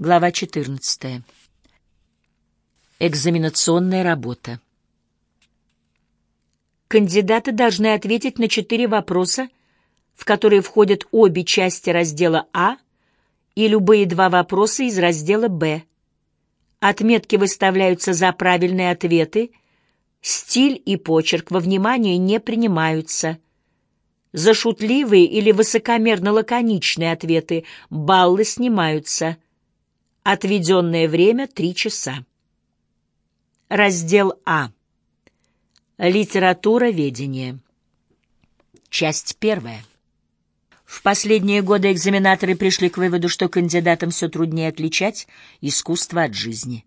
Глава 14. Экзаменационная работа. Кандидаты должны ответить на четыре вопроса, в которые входят обе части раздела А и любые два вопроса из раздела Б. Отметки выставляются за правильные ответы, стиль и почерк во внимание не принимаются. За шутливые или высокомерно-лаконичные ответы баллы снимаются. Отведенное время — три часа. Раздел А. Литературоведение. Часть первая. В последние годы экзаменаторы пришли к выводу, что кандидатам все труднее отличать искусство от жизни.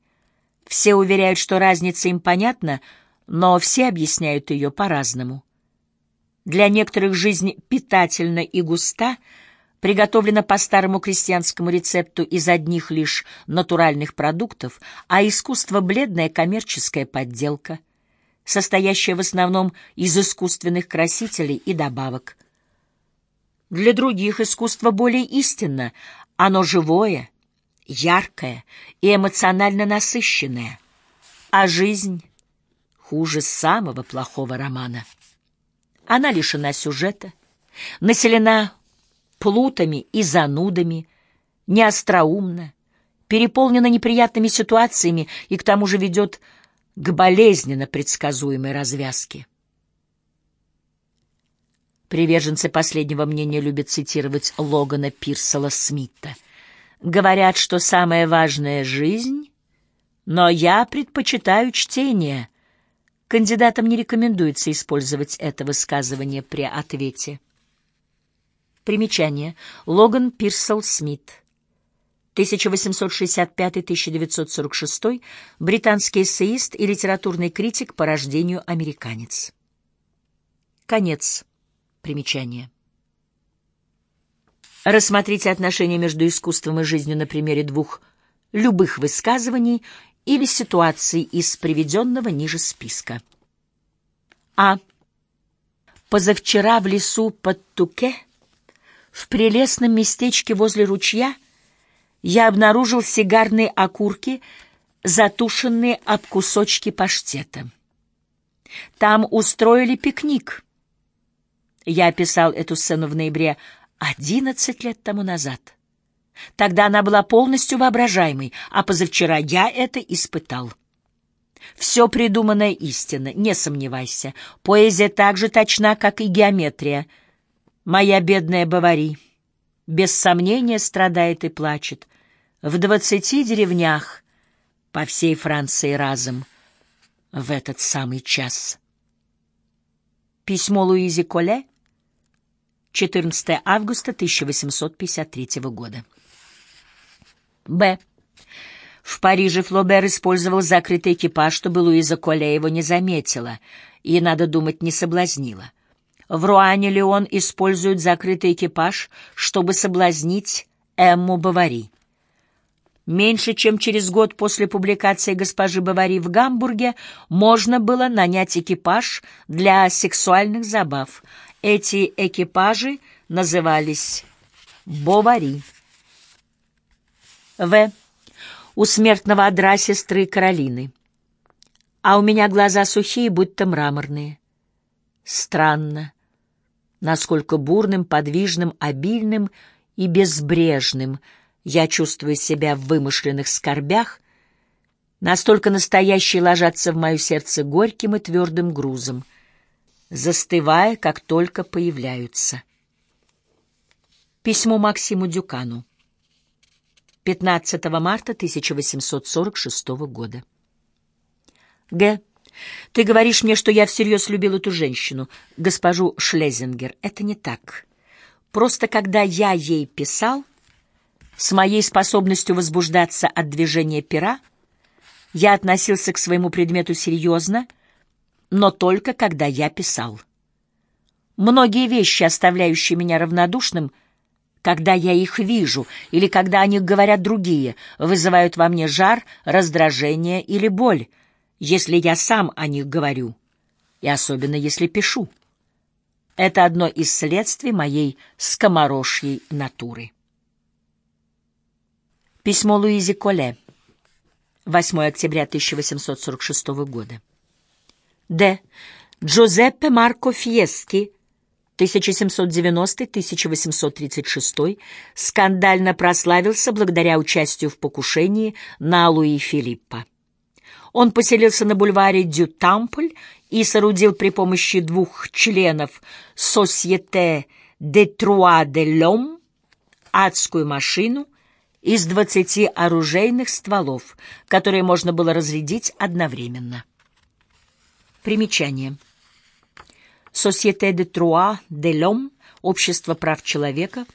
Все уверяют, что разница им понятна, но все объясняют ее по-разному. Для некоторых жизнь питательна и густа, приготовлена по старому крестьянскому рецепту из одних лишь натуральных продуктов, а искусство — бледная коммерческая подделка — состоящая в основном из искусственных красителей и добавок. Для других искусство более истинно, оно живое, яркое и эмоционально насыщенное, а жизнь хуже самого плохого романа. Она лишена сюжета, населена плутами и занудами, неостроумна, переполнена неприятными ситуациями и к тому же ведет к болезненно предсказуемой развязке. Приверженцы последнего мнения любят цитировать Логана Пирсела Смита. Говорят, что самое важное — жизнь, но я предпочитаю чтение. Кандидатам не рекомендуется использовать это высказывание при ответе. Примечание. Логан Пирсел Смит. 1865-1946, британский эссеист и литературный критик по рождению американец. Конец примечания. Рассмотрите отношения между искусством и жизнью на примере двух любых высказываний или ситуаций из приведенного ниже списка. А. Позавчера в лесу под Туке, в прелестном местечке возле ручья, я обнаружил сигарные окурки, затушенные об кусочки паштета. Там устроили пикник. Я описал эту сцену в ноябре одиннадцать лет тому назад. Тогда она была полностью воображаемой, а позавчера я это испытал. Все придуманное истина, не сомневайся. Поэзия так же точна, как и геометрия. Моя бедная Бавари без сомнения страдает и плачет в двадцати деревнях по всей Франции разом в этот самый час. Письмо Луизи Коле, 14 августа 1853 года. Б. В Париже Флобер использовал закрытый экипаж, чтобы Луиза Коле его не заметила и, надо думать, не соблазнила. В Руане Леон использует закрытый экипаж, чтобы соблазнить Эмму Бавари. Меньше чем через год после публикации госпожи Бавари в Гамбурге можно было нанять экипаж для сексуальных забав. Эти экипажи назывались Бовари. В. У смертного одра сестры Каролины. А у меня глаза сухие, будто мраморные. Странно, насколько бурным, подвижным, обильным и безбрежным — я чувствую себя в вымышленных скорбях, настолько настоящие ложатся в мое сердце горьким и твердым грузом, застывая, как только появляются. Письмо Максиму Дюкану. 15 марта 1846 года. Г. Ты говоришь мне, что я всерьез любил эту женщину, госпожу Шлезингер. Это не так. Просто когда я ей писал, с моей способностью возбуждаться от движения пера я относился к своему предмету серьезно, но только когда я писал. Многие вещи, оставляющие меня равнодушным, когда я их вижу или когда о них говорят другие, вызывают во мне жар, раздражение или боль, если я сам о них говорю, и особенно если пишу. Это одно из следствий моей скоморожьей натуры. Письмо Луизи Коле. 8 октября 1846 года. Д. Джузеппе Марко Фьески. 1790-1836 скандально прославился благодаря участию в покушении на Луи Филиппа. Он поселился на бульваре Дю Тампль и соорудил при помощи двух членов «Сосьете де Труа де Лем» адскую машину из двадцати оружейных стволов, которые можно было разрядить одновременно. Примечание. «Сосьете де Труа де Лем» — Общество прав человека,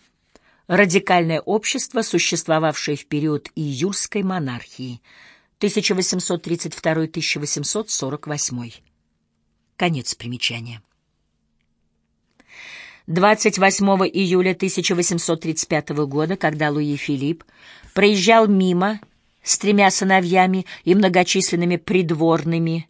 радикальное общество, существовавшее в период июльской монархии — 1832-1848. Конец примечания. 28 июля 1835 года, когда Луи Филипп проезжал мимо с тремя сыновьями и многочисленными придворными